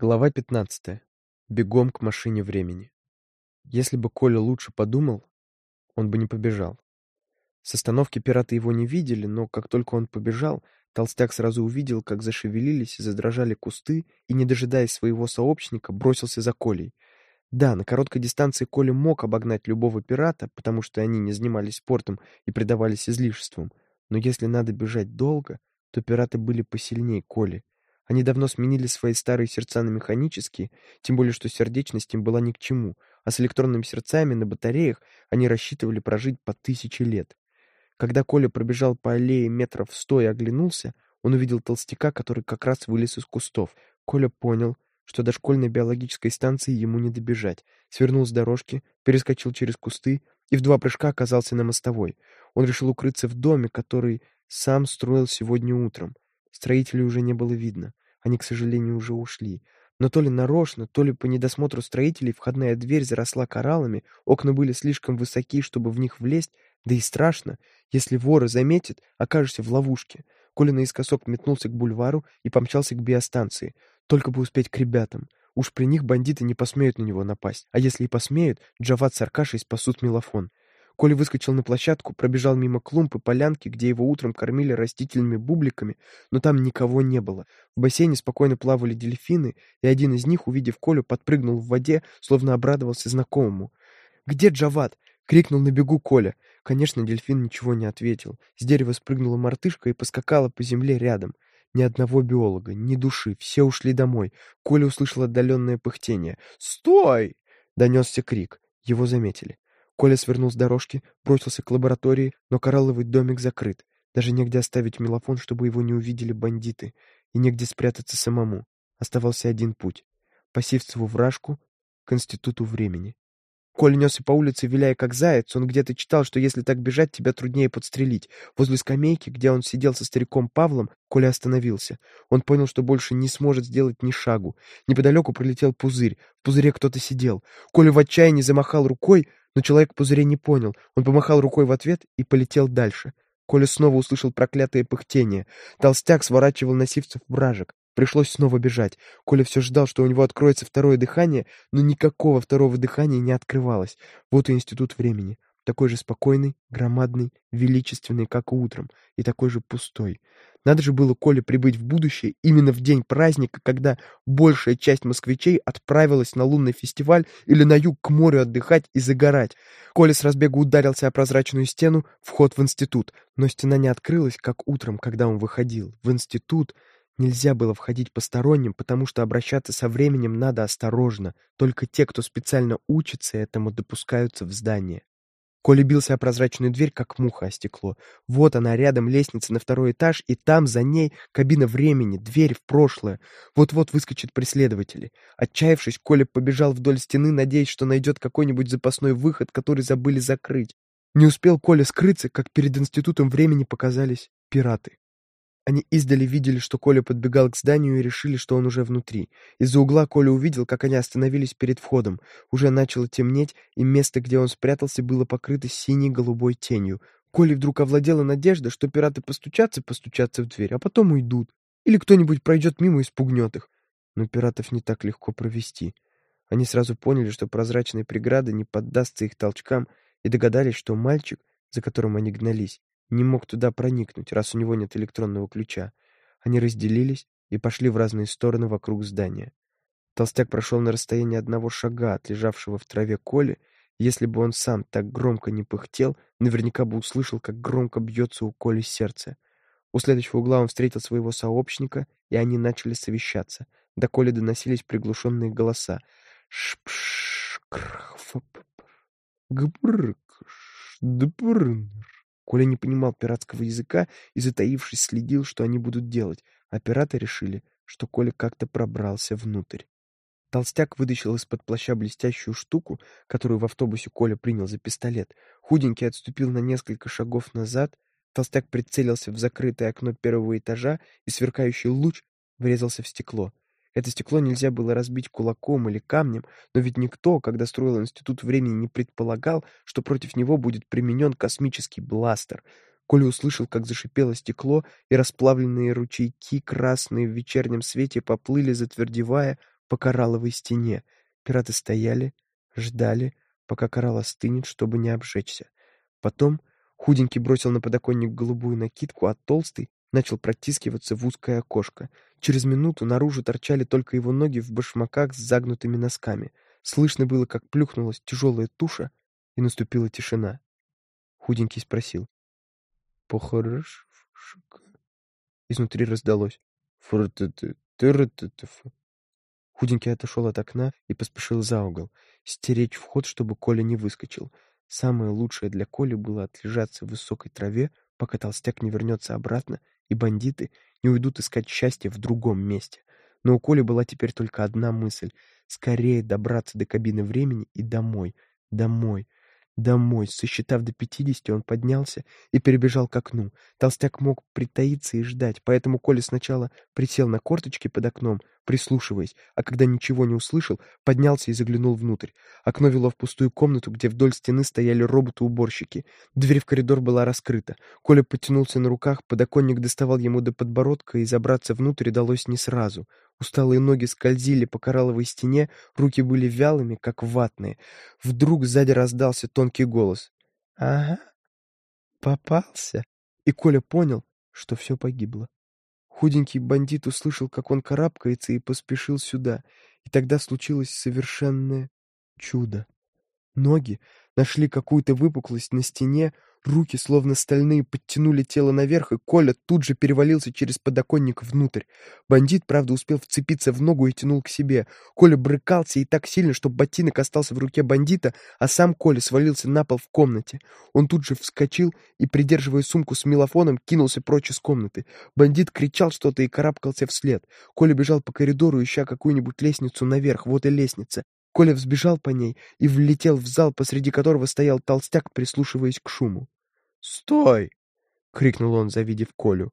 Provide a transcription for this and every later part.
Глава 15. Бегом к машине времени. Если бы Коля лучше подумал, он бы не побежал. С остановки пираты его не видели, но как только он побежал, толстяк сразу увидел, как зашевелились и задрожали кусты, и, не дожидаясь своего сообщника, бросился за Колей. Да, на короткой дистанции Коля мог обогнать любого пирата, потому что они не занимались спортом и предавались излишествам, но если надо бежать долго, то пираты были посильнее Коли. Они давно сменили свои старые сердца на механические, тем более что сердечность им была ни к чему, а с электронными сердцами на батареях они рассчитывали прожить по тысяче лет. Когда Коля пробежал по аллее метров сто и оглянулся, он увидел толстяка, который как раз вылез из кустов. Коля понял, что до школьной биологической станции ему не добежать. Свернул с дорожки, перескочил через кусты и в два прыжка оказался на мостовой. Он решил укрыться в доме, который сам строил сегодня утром. Строителей уже не было видно. Они, к сожалению, уже ушли. Но то ли нарочно, то ли по недосмотру строителей входная дверь заросла кораллами, окна были слишком высоки, чтобы в них влезть, да и страшно. Если воры заметят, окажешься в ловушке. Коля наискосок метнулся к бульвару и помчался к биостанции. Только бы успеть к ребятам. Уж при них бандиты не посмеют на него напасть. А если и посмеют, Джават с Аркашей спасут Мелофон. Коля выскочил на площадку, пробежал мимо клумб и полянки, где его утром кормили растительными бубликами, но там никого не было. В бассейне спокойно плавали дельфины, и один из них, увидев Колю, подпрыгнул в воде, словно обрадовался знакомому. «Где Джават?» — крикнул на бегу Коля. Конечно, дельфин ничего не ответил. С дерева спрыгнула мартышка и поскакала по земле рядом. Ни одного биолога, ни души, все ушли домой. Коля услышал отдаленное пыхтение. «Стой!» — донесся крик. Его заметили. Коля свернул с дорожки, бросился к лаборатории, но коралловый домик закрыт. Даже негде оставить мелофон, чтобы его не увидели бандиты, и негде спрятаться самому. Оставался один путь — по Сивцеву вражку к Институту времени. Коля несся по улице, виляя как заяц. Он где-то читал, что если так бежать, тебя труднее подстрелить. Возле скамейки, где он сидел со стариком Павлом, Коля остановился. Он понял, что больше не сможет сделать ни шагу. Неподалеку пролетел пузырь. В пузыре кто-то сидел. Коля в отчаянии замахал рукой, но человек в пузыре не понял. Он помахал рукой в ответ и полетел дальше. Коля снова услышал проклятое пыхтение. Толстяк сворачивал на сивцев вражек. Пришлось снова бежать. Коля все ждал, что у него откроется второе дыхание, но никакого второго дыхания не открывалось. Вот и институт времени. Такой же спокойный, громадный, величественный, как утром, и такой же пустой. Надо же было Коле прибыть в будущее именно в день праздника, когда большая часть москвичей отправилась на лунный фестиваль или на юг к морю отдыхать и загорать. Коля с разбегу ударился о прозрачную стену, вход в институт, но стена не открылась, как утром, когда он выходил. В институт Нельзя было входить посторонним, потому что обращаться со временем надо осторожно. Только те, кто специально учится этому, допускаются в здание. Коля бился о прозрачную дверь, как муха о стекло. Вот она, рядом лестница на второй этаж, и там за ней кабина времени, дверь в прошлое. Вот-вот выскочат преследователи. Отчаявшись, Коля побежал вдоль стены, надеясь, что найдет какой-нибудь запасной выход, который забыли закрыть. Не успел Коля скрыться, как перед институтом времени показались пираты. Они издали видели, что Коля подбегал к зданию и решили, что он уже внутри. Из-за угла Коля увидел, как они остановились перед входом. Уже начало темнеть, и место, где он спрятался, было покрыто синей голубой тенью. Коле вдруг овладела надежда, что пираты постучатся, постучатся в дверь, а потом уйдут. Или кто-нибудь пройдет мимо и спугнет их. Но пиратов не так легко провести. Они сразу поняли, что прозрачная преграда не поддастся их толчкам, и догадались, что мальчик, за которым они гнались, не мог туда проникнуть, раз у него нет электронного ключа. Они разделились и пошли в разные стороны вокруг здания. Толстяк прошел на расстоянии одного шага от лежавшего в траве Коли. Если бы он сам так громко не пыхтел, наверняка бы услышал, как громко бьется у Коли сердце. У следующего угла он встретил своего сообщника, и они начали совещаться. До Коли доносились приглушенные голоса. шпш крхфп гбркш дпрнр Коля не понимал пиратского языка и, затаившись, следил, что они будут делать, а пираты решили, что Коля как-то пробрался внутрь. Толстяк вытащил из-под плаща блестящую штуку, которую в автобусе Коля принял за пистолет. Худенький отступил на несколько шагов назад. Толстяк прицелился в закрытое окно первого этажа, и сверкающий луч врезался в стекло. Это стекло нельзя было разбить кулаком или камнем, но ведь никто, когда строил институт времени, не предполагал, что против него будет применен космический бластер. Коля услышал, как зашипело стекло, и расплавленные ручейки, красные в вечернем свете, поплыли, затвердевая, по коралловой стене. Пираты стояли, ждали, пока коралл остынет, чтобы не обжечься. Потом худенький бросил на подоконник голубую накидку, а толстый начал протискиваться в узкое окошко. Через минуту наружу торчали только его ноги в башмаках с загнутыми носками. Слышно было, как плюхнулась тяжелая туша, и наступила тишина. Худенький спросил. «Похорошка?» Изнутри раздалось. Худенький отошел от окна и поспешил за угол, стереть вход, чтобы Коля не выскочил. Самое лучшее для Коли было отлежаться в высокой траве, пока толстяк не вернется обратно, и бандиты не уйдут искать счастье в другом месте. Но у Коли была теперь только одна мысль — скорее добраться до кабины времени и домой, домой, Домой, сосчитав до пятидесяти, он поднялся и перебежал к окну. Толстяк мог притаиться и ждать, поэтому Коля сначала присел на корточки под окном, прислушиваясь, а когда ничего не услышал, поднялся и заглянул внутрь. Окно вело в пустую комнату, где вдоль стены стояли роботы-уборщики. Дверь в коридор была раскрыта. Коля подтянулся на руках, подоконник доставал ему до подбородка, и забраться внутрь далось не сразу. Усталые ноги скользили по коралловой стене, руки были вялыми, как ватные. Вдруг сзади раздался тонкий голос. «Ага, попался». И Коля понял, что все погибло. Худенький бандит услышал, как он карабкается, и поспешил сюда. И тогда случилось совершенное чудо. Ноги нашли какую-то выпуклость на стене, руки, словно стальные, подтянули тело наверх, и Коля тут же перевалился через подоконник внутрь. Бандит, правда, успел вцепиться в ногу и тянул к себе. Коля брыкался и так сильно, что ботинок остался в руке бандита, а сам Коля свалился на пол в комнате. Он тут же вскочил и, придерживая сумку с мелофоном, кинулся прочь из комнаты. Бандит кричал что-то и карабкался вслед. Коля бежал по коридору, ища какую-нибудь лестницу наверх. Вот и лестница. Коля взбежал по ней и влетел в зал, посреди которого стоял толстяк, прислушиваясь к шуму. «Стой!» — крикнул он, завидев Колю.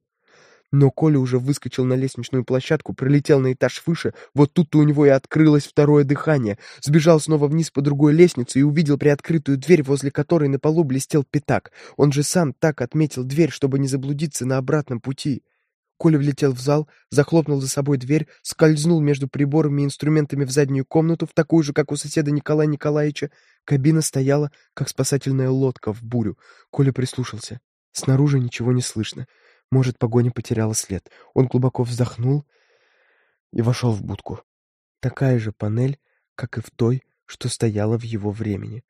Но Коля уже выскочил на лестничную площадку, пролетел на этаж выше, вот тут-то у него и открылось второе дыхание, сбежал снова вниз по другой лестнице и увидел приоткрытую дверь, возле которой на полу блестел пятак. Он же сам так отметил дверь, чтобы не заблудиться на обратном пути. Коля влетел в зал, захлопнул за собой дверь, скользнул между приборами и инструментами в заднюю комнату, в такую же, как у соседа Николая Николаевича. Кабина стояла, как спасательная лодка в бурю. Коля прислушался. Снаружи ничего не слышно. Может, погоня потеряла след. Он глубоко вздохнул и вошел в будку. Такая же панель, как и в той, что стояла в его времени.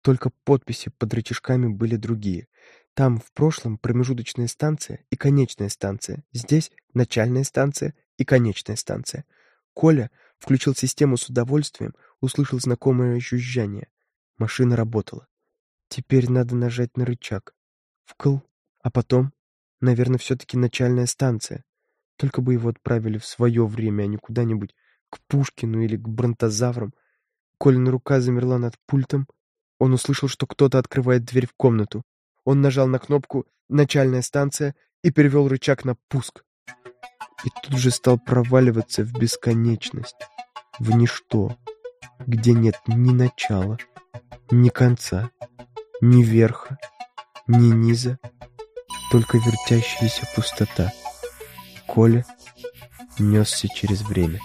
Только подписи под рычажками были другие. Там в прошлом промежуточная станция и конечная станция. Здесь начальная станция и конечная станция. Коля включил систему с удовольствием, услышал знакомое жужжание. Машина работала. Теперь надо нажать на рычаг. Вкл. А потом, наверное, все-таки начальная станция. Только бы его отправили в свое время, а не куда-нибудь к Пушкину или к бронтозаврам. Колина рука замерла над пультом. Он услышал, что кто-то открывает дверь в комнату. Он нажал на кнопку «Начальная станция» и перевел рычаг на «Пуск». И тут же стал проваливаться в бесконечность, в ничто, где нет ни начала, ни конца, ни верха, ни низа, только вертящаяся пустота. Коля несся через время.